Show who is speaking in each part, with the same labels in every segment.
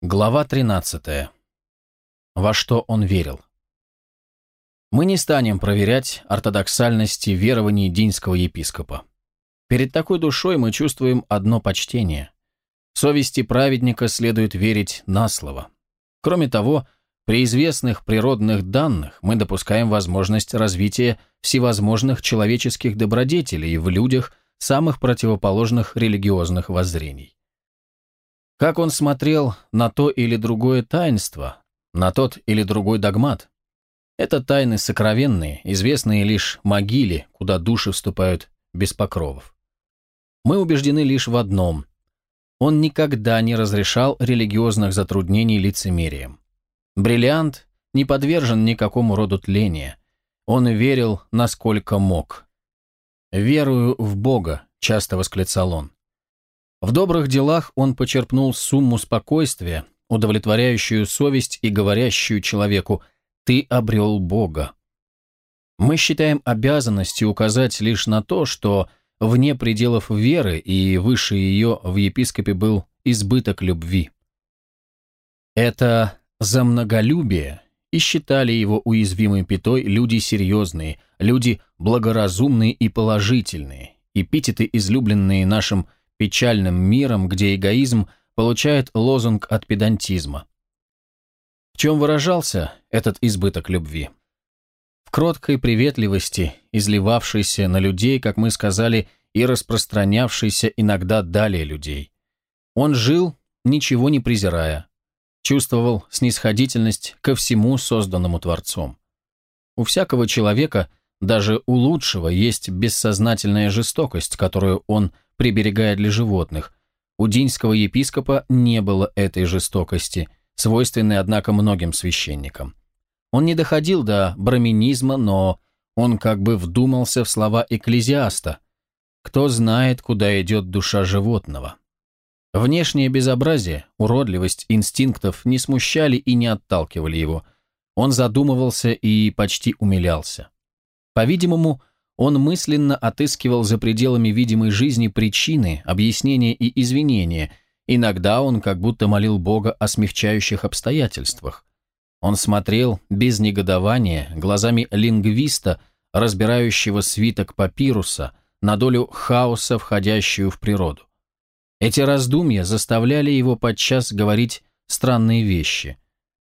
Speaker 1: Глава 13. Во что он верил. Мы не станем проверять ортодоксальности верований динского епископа. Перед такой душой мы чувствуем одно почтение. Совести праведника следует верить на слово. Кроме того, при известных природных данных мы допускаем возможность развития всевозможных человеческих добродетелей в людях самых противоположных религиозных воззрений. Как он смотрел на то или другое таинство, на тот или другой догмат? Это тайны сокровенные, известные лишь могиле, куда души вступают без покровов. Мы убеждены лишь в одном. Он никогда не разрешал религиозных затруднений лицемерием. Бриллиант не подвержен никакому роду тления. Он верил, насколько мог. «Верую в Бога», — часто восклицал он. В добрых делах он почерпнул сумму спокойствия, удовлетворяющую совесть и говорящую человеку «ты обрел Бога». Мы считаем обязанностью указать лишь на то, что вне пределов веры и выше ее в епископе был избыток любви. Это за многолюбие и считали его уязвимой пятой люди серьезные, люди благоразумные и положительные, эпитеты, излюбленные нашим печальным миром, где эгоизм получает лозунг от педантизма. В чем выражался этот избыток любви? В кроткой приветливости, изливавшейся на людей, как мы сказали, и распространявшейся иногда далее людей. Он жил, ничего не презирая, чувствовал снисходительность ко всему созданному Творцом. У всякого человека, даже у лучшего, есть бессознательная жестокость, которую он приберегая для животных. У динского епископа не было этой жестокости, свойственной, однако, многим священникам. Он не доходил до браминизма, но он как бы вдумался в слова экклезиаста. «Кто знает, куда идет душа животного?» Внешнее безобразие, уродливость инстинктов не смущали и не отталкивали его. Он задумывался и почти умилялся. По-видимому, он мысленно отыскивал за пределами видимой жизни причины, объяснения и извинения. Иногда он как будто молил Бога о смягчающих обстоятельствах. Он смотрел без негодования, глазами лингвиста, разбирающего свиток папируса, на долю хаоса, входящую в природу. Эти раздумья заставляли его подчас говорить странные вещи.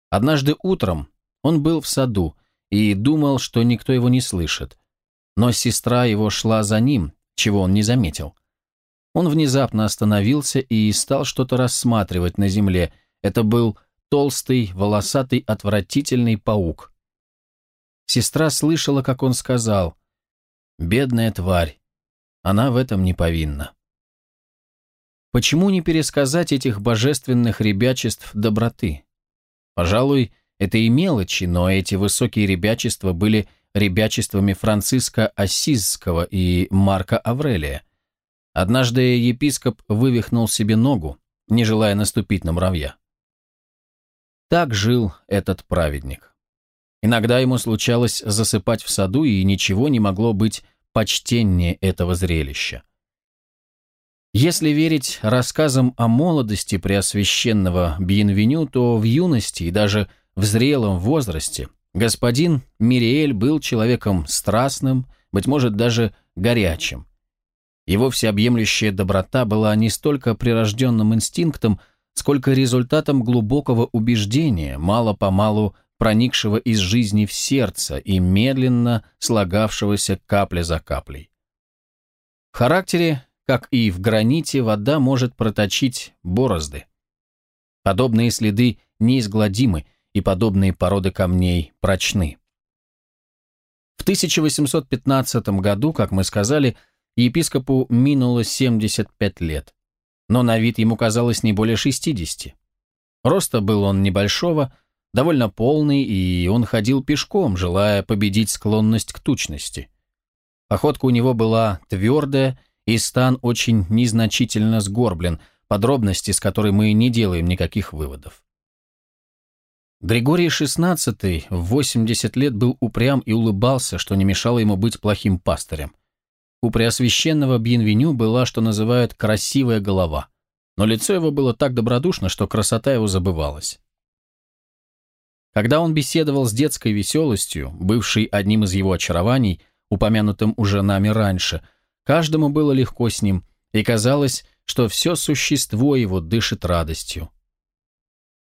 Speaker 1: Однажды утром он был в саду и думал, что никто его не слышит но сестра его шла за ним, чего он не заметил. Он внезапно остановился и стал что-то рассматривать на земле. Это был толстый, волосатый, отвратительный паук. Сестра слышала, как он сказал, «Бедная тварь, она в этом не повинна». Почему не пересказать этих божественных ребячеств доброты? Пожалуй, это и мелочи, но эти высокие ребячества были ребячествами Франциска Ассизского и Марка Аврелия. Однажды епископ вывихнул себе ногу, не желая наступить на муравья. Так жил этот праведник. Иногда ему случалось засыпать в саду, и ничего не могло быть почтеннее этого зрелища. Если верить рассказам о молодости Преосвященного Бьенвеню, то в юности и даже в зрелом возрасте Господин Мириэль был человеком страстным, быть может, даже горячим. Его всеобъемлющая доброта была не столько прирожденным инстинктом, сколько результатом глубокого убеждения, мало-помалу проникшего из жизни в сердце и медленно слагавшегося капля за каплей. В характере, как и в граните, вода может проточить борозды. Подобные следы неизгладимы, и подобные породы камней прочны. В 1815 году, как мы сказали, епископу минуло 75 лет, но на вид ему казалось не более 60. Роста был он небольшого, довольно полный, и он ходил пешком, желая победить склонность к тучности. Походка у него была твердая, и стан очень незначительно сгорблен, подробности, с которой мы не делаем никаких выводов. Григорий XVI в 80 лет был упрям и улыбался, что не мешало ему быть плохим пастырем. У Преосвященного Бьенвеню была, что называют, красивая голова. но лицо его было так добродушно, что красота его забывалась. Когда он беседовал с детской веселостью, бывшей одним из его очарований, упомянутым уже нами раньше, каждому было легко с ним, и казалось, что все существо его дышит радостью.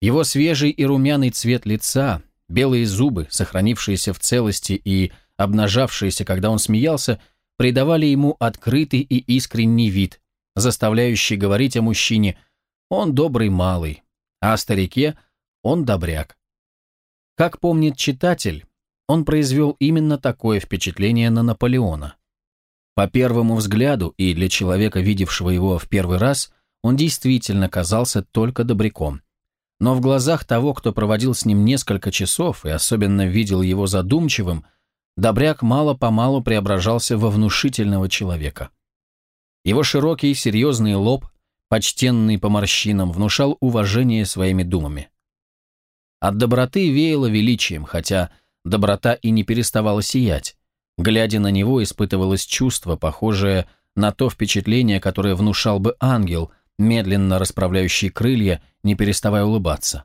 Speaker 1: Его свежий и румяный цвет лица, белые зубы, сохранившиеся в целости и обнажавшиеся, когда он смеялся, придавали ему открытый и искренний вид, заставляющий говорить о мужчине «он добрый малый», а о старике «он добряк». Как помнит читатель, он произвел именно такое впечатление на Наполеона. По первому взгляду и для человека, видевшего его в первый раз, он действительно казался только добряком. Но в глазах того, кто проводил с ним несколько часов и особенно видел его задумчивым, Добряк мало-помалу преображался во внушительного человека. Его широкий серьезный лоб, почтенный по морщинам, внушал уважение своими думами. От доброты веяло величием, хотя доброта и не переставала сиять. Глядя на него, испытывалось чувство, похожее на то впечатление, которое внушал бы ангел, медленно расправляющий крылья, не переставая улыбаться.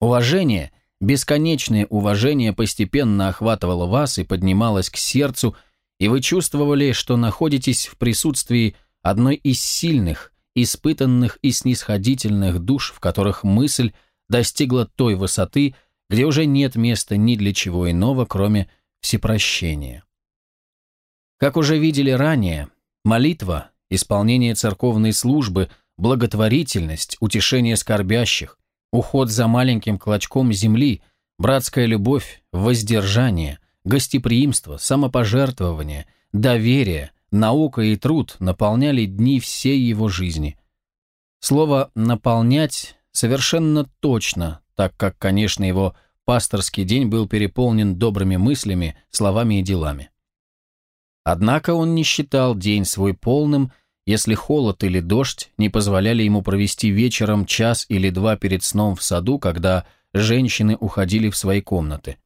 Speaker 1: Уважение — Бесконечное уважение постепенно охватывало вас и поднималось к сердцу, и вы чувствовали, что находитесь в присутствии одной из сильных, испытанных и снисходительных душ, в которых мысль достигла той высоты, где уже нет места ни для чего иного, кроме всепрощения. Как уже видели ранее, молитва, исполнение церковной службы, благотворительность, утешение скорбящих, уход за маленьким клочком земли, братская любовь, воздержание, гостеприимство, самопожертвование, доверие, наука и труд наполняли дни всей его жизни. Слово «наполнять» совершенно точно, так как, конечно, его пасторский день был переполнен добрыми мыслями, словами и делами. Однако он не считал день свой полным, если холод или дождь не позволяли ему провести вечером час или два перед сном в саду, когда женщины уходили в свои комнаты.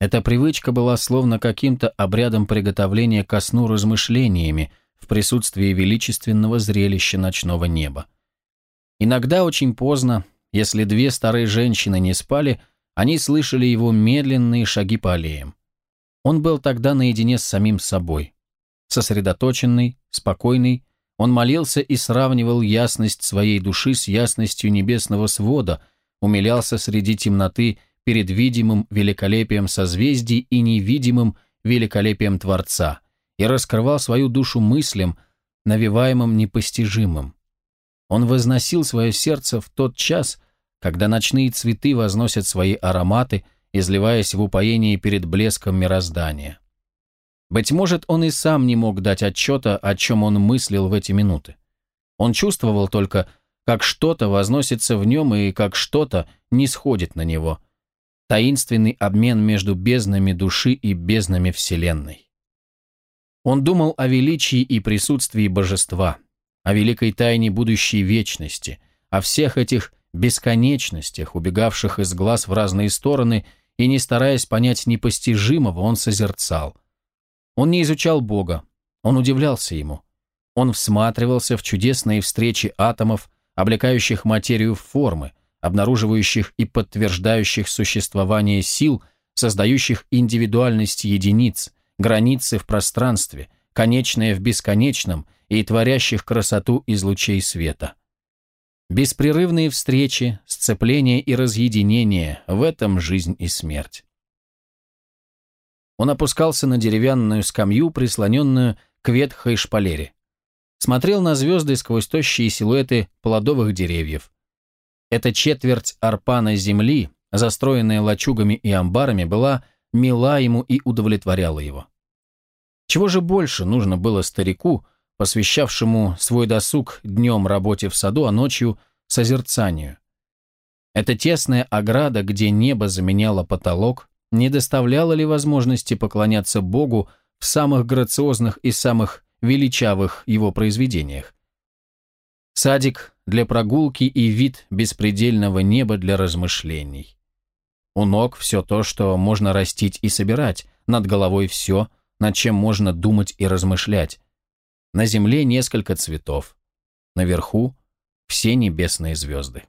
Speaker 1: Эта привычка была словно каким-то обрядом приготовления ко сну размышлениями в присутствии величественного зрелища ночного неба. Иногда очень поздно, если две старые женщины не спали, они слышали его медленные шаги по аллеям. Он был тогда наедине с самим собой. Сосредоточенный, спокойный, он молился и сравнивал ясность своей души с ясностью небесного свода, умилялся среди темноты перед видимым великолепием созвездий и невидимым великолепием Творца и раскрывал свою душу мыслям, навиваемым непостижимым. Он возносил свое сердце в тот час, когда ночные цветы возносят свои ароматы, изливаясь в упоении перед блеском мироздания. Быть может, он и сам не мог дать отчета, о чем он мыслил в эти минуты. Он чувствовал только, как что-то возносится в нем и как что-то не сходит на него. Таинственный обмен между безднами души и безднами Вселенной. Он думал о величии и присутствии божества, о великой тайне будущей вечности, о всех этих бесконечностях, убегавших из глаз в разные стороны, и не стараясь понять непостижимого, он созерцал – он не изучал Бога, он удивлялся ему. Он всматривался в чудесные встречи атомов, облекающих материю в формы, обнаруживающих и подтверждающих существование сил, создающих индивидуальность единиц, границы в пространстве, конечное в бесконечном и творящих красоту из лучей света. Беспрерывные встречи, сцепление и разъединение – в этом жизнь и смерть. Он опускался на деревянную скамью, прислоненную к ветхой шпалере. Смотрел на звезды сквозь тощие силуэты плодовых деревьев. Эта четверть арпана земли, застроенная лачугами и амбарами, была мила ему и удовлетворяла его. Чего же больше нужно было старику, посвящавшему свой досуг днем работе в саду, а ночью созерцанию? Эта тесная ограда, где небо заменяло потолок, не доставляло ли возможности поклоняться Богу в самых грациозных и самых величавых его произведениях. Садик для прогулки и вид беспредельного неба для размышлений. У ног все то, что можно растить и собирать, над головой все, над чем можно думать и размышлять. На земле несколько цветов. Наверху все небесные звезды.